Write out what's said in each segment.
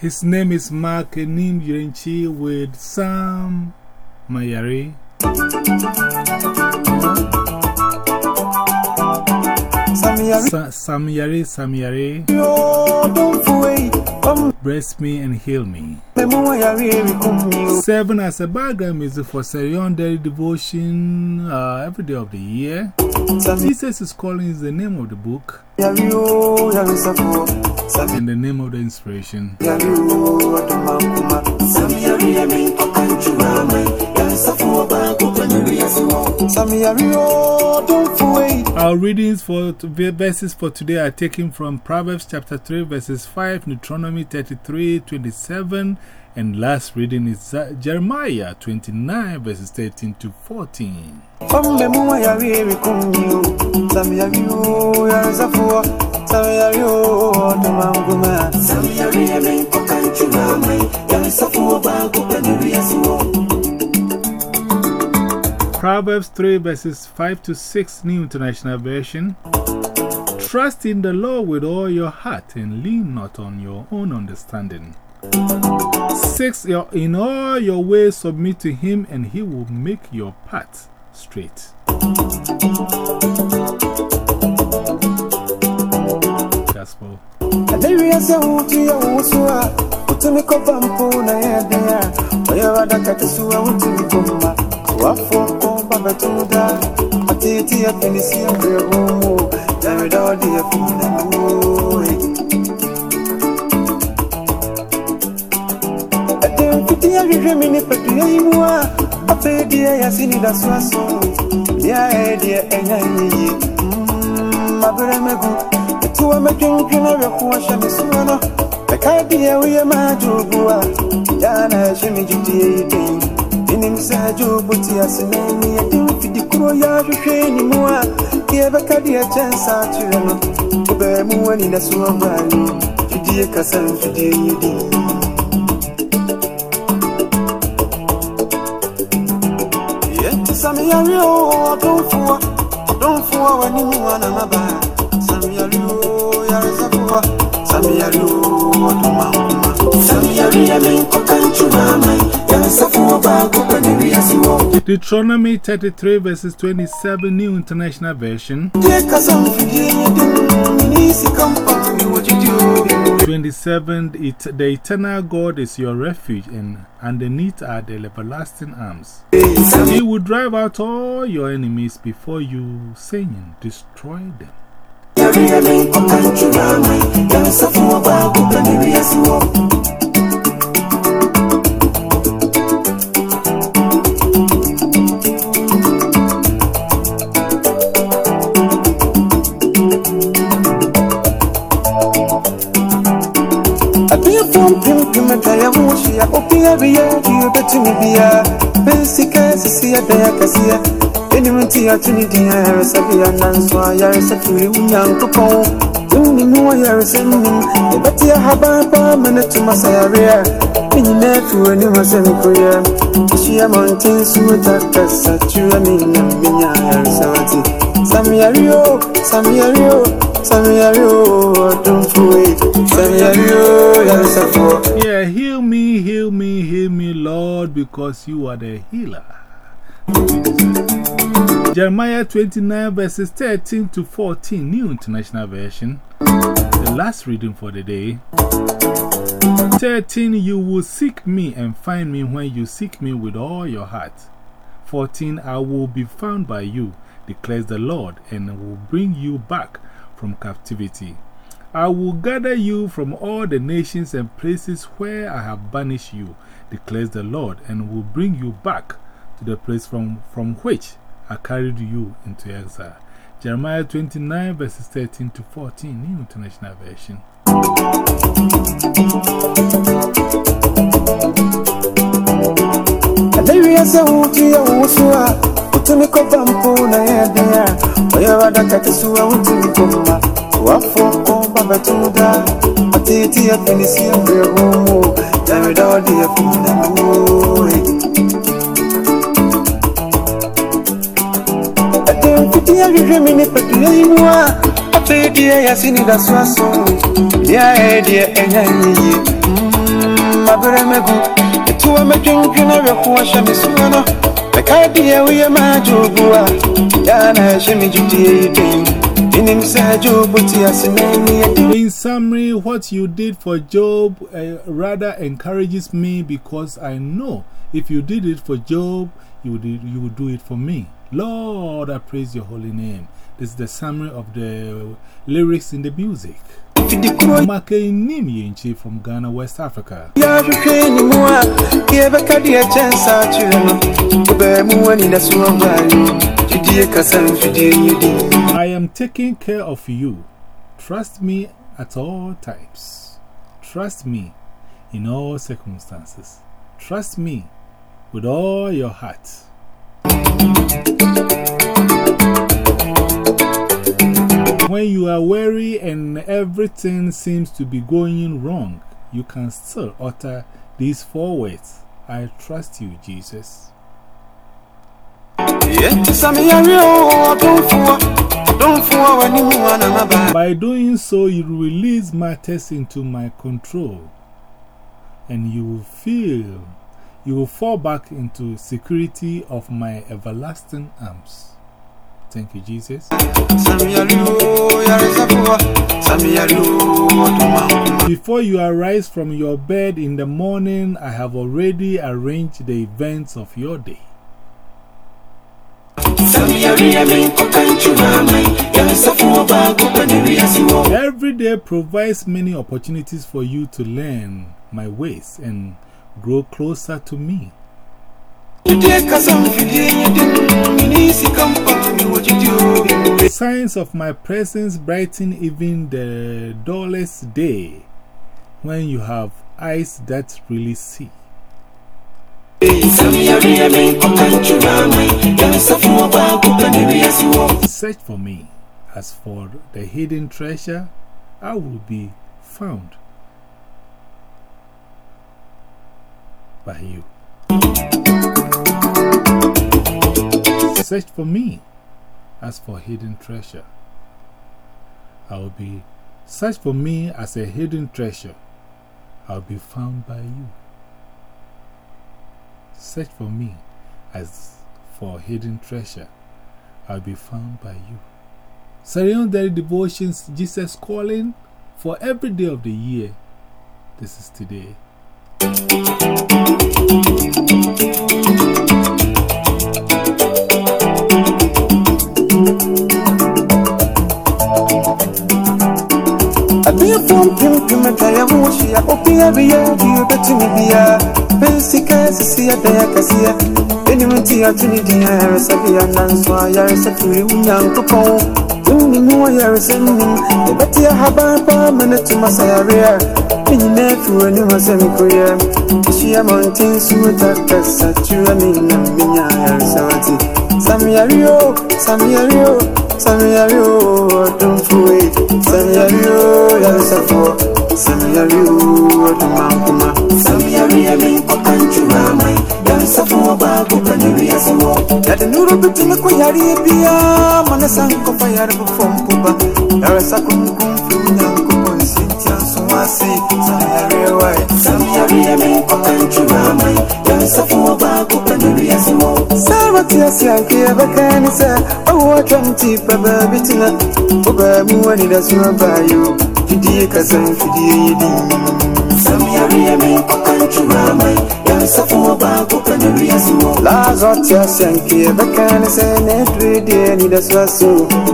His name is Mark Nim Yirenkyi with Sam Mayari. Sa Samyari, Samyari, bless me and heal me. Seven as a background music for Serion Daily Devotion uh, every day of the year. Jesus is calling is the name of the book. And the name of the inspiration. Our readings for verses for today are taken from Proverbs chapter 3, verses 5, Deuteronomy 33, 27, and last reading is Jeremiah 29, verses 13 to 14. Proverbs 3 verses 5 to 6 New International Version Trust in the Lord with all your heart and lean not on your own understanding. 6 In all your ways submit to Him and He will make your path straight. Gospel. Wafo babetuda atiti ya finisi ya mbegumu jamidodi ya funamuwe ete mfiti ya hwehwɛ me ne patua yi mu a afei deɛ yɛase ne da so aso deɛ ɛyɛ deɛ ɛnya yiye mm, maberɛ magu ɛtoa mɛdwendwen awerɛko ahyɛ me soɔ no ɛkae deɛ woyɛ maadwogu a yaa na ɛhyɛ me gyidie yi den Inim sajo buti asineni ya diwi fidi kuro ya shushe ni mua. Kie baka di ya chansa chirano Ube muwa ni nasu ambayo Fidi ya kasan fidi ya yidi Yeti sami ya rio Donfuwa Donfuwa wani muwa na maba Sami ya rio ya Deuteronomy 33 verses 27 New International Version. 27 it, The eternal God is your refuge and underneath are the everlasting arms. He will drive out all your enemies before you saying destroy them opia biya diyo betumi biya bensika sisi ya daya kasiya Eni mti ya tuni diya ya resabi ya nanswa ya resafuri unyankopon Nini muwa ya resemnim Ebati ya hababa mene tumasa ya rea Minyi nefu wani wasemi kuya Ishi ya mountain suwa takasa Chua minya minya ya resawati Sami ya because you are the healer. Jeremiah 29 verses 13 to 14, New International Version. The last reading for the day. 13 You will seek me and find me when you seek me with all your heart. 14 I will be found by you, declares the Lord, and will bring you back from captivity. I will gather you from all the nations and places where I have banished you, declares the Lord, and will bring you back to the place from, from which I carried you into exile. Jeremiah 29 verses 13 to 14, New International Version. Wafo babetuda Atiti ya finisi ya mbegumu Jamidodi ya funamuwe Ate mfiti ya hwehwɛ me ne patua yi mu a afei deɛ yɛase ne da so aso deɛ ayɛ deɛ ɛnya yiye wabere megu etuwa medwendwene awerɛfo ahyɛ me soa no mɛka deɛ woyɛ maa dwobu a yaa na ɛhyɛ me gyidie yi den menim sɛ dwobu te ase na ani adi In summary, what you did for Job uh, rather encourages me because I know if you did it for Job, you would, you would do it for me. Lord, I praise your holy name. This is the summary of the lyrics in the music. fidi kuro Makanim from Ghana, West Africa. yɛahwehwɛ am taking care of you. Trust me at all times. Trust me in all circumstances. Trust me with all your heart. When you are weary and everything seems to be going wrong, you can still utter these four words I trust you, Jesus. By doing so, you release matters into my control, and you will feel, you will fall back into security of my everlasting arms. Thank you, Jesus. sɛ meyare o yaresafoɔ sɛ meyare o ɔdomankoma Before you arise from your bed in the morning, I have already arranged the events of your day. Every day provides many opportunities for you to learn my ways and grow closer to me. Signs of my presence brighten even the dullest day when you have eyes that really see. Search for me. As for the hidden treasure, I will be found by you. Search for me. As for hidden treasure, I will be. Search for me as a hidden treasure. I'll be found by you. Search for me as for hidden treasure. I'll be found by you. Surround Daily Devotions, Jesus calling for every day of the year. This is today. Abiafo mpempem ataya mu wɔhyia obia bɛyɛ deɛ obɛtumi bia bɛnsika sisi adaya kɛseɛ ɛnim nti ato ne din ayaresa bia nanso ayaresa firi wo nyankopɔn wonnim wɔ yaresa nnim yɛbɛte ahaban paa ma no toma sayare a me nyinaa fi w'anim asɛ mekoyɛ ahyia mmɔnten so da kasa kyerɛ me nam menya ayaresa wate samyario samyario samyario ɔdomfoe samyario yaresafoɔ samyario ɔdomankoma samyario menkɔka ntwuraman yaresafoɔ baako pɛ ne wiase wɔ yɛde nuro bitumi kɔ yareɛ biaa ma ne sa nkɔfa yare bofɔ mpo ba yaresa kronkron firi wo nyankopɔn nsintia nso ase samyario wae samyario menkɔka ntwuraman yaresafoɔ baako pɛ ne wiase wɔ Sarah tears yanke bɛka ne sɛ ɔwɔ atwam ti pa baabi tena wobaa mu wani da so aba yo fidie kasa mfidie yɛ din sɛm yareɛ menkɔka ntwuraman yaresafoɔ baako pɛ ne wiase wɔ laso tears yanke bɛka ne sɛ na adure deɛ anida so aso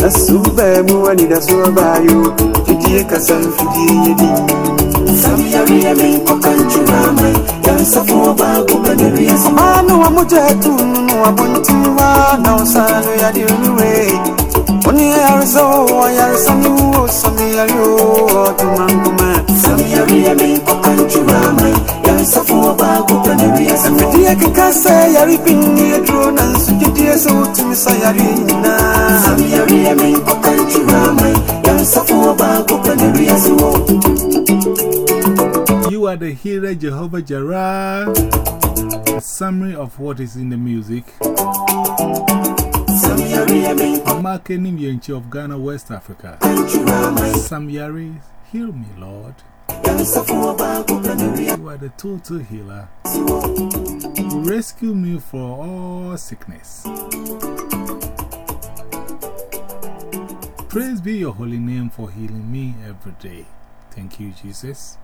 na so wobaa mu wani da so aba yo fidie kasa mfidie yɛ din sɛm yareɛ menkɔka ntwuraman yaresafoɔ baako pɛ ne wɔ ɔmaa no wa mogya atu no no abɔnten wa na ɔsa no yɛde onuwe ɔne ayaresa o ayaresa ne wo same yare o ɔtoma nkoma same yareɛ menkɔka ntwuraman yaresafoɔ baako pɛ ne wiase ɛmedeɛ keka sɛ yare bi nni aduro nanso gyedie sɛ wotumi sa yareɛ nyinaa same yareɛ menkɔka ntwuraman yaresafoɔ baako pɛ ne wiase wɔ You are the healer, Jehovah Jireh. A summary of what is in the music. same yareɛ menkɔka Marketing Yenchi of Ghana, West Africa. ntwuraman Sam Yari, heal me, Lord. You are the total healer. You rescue me from all sickness. Praise be your holy name for healing me every day. Thank you, Jesus.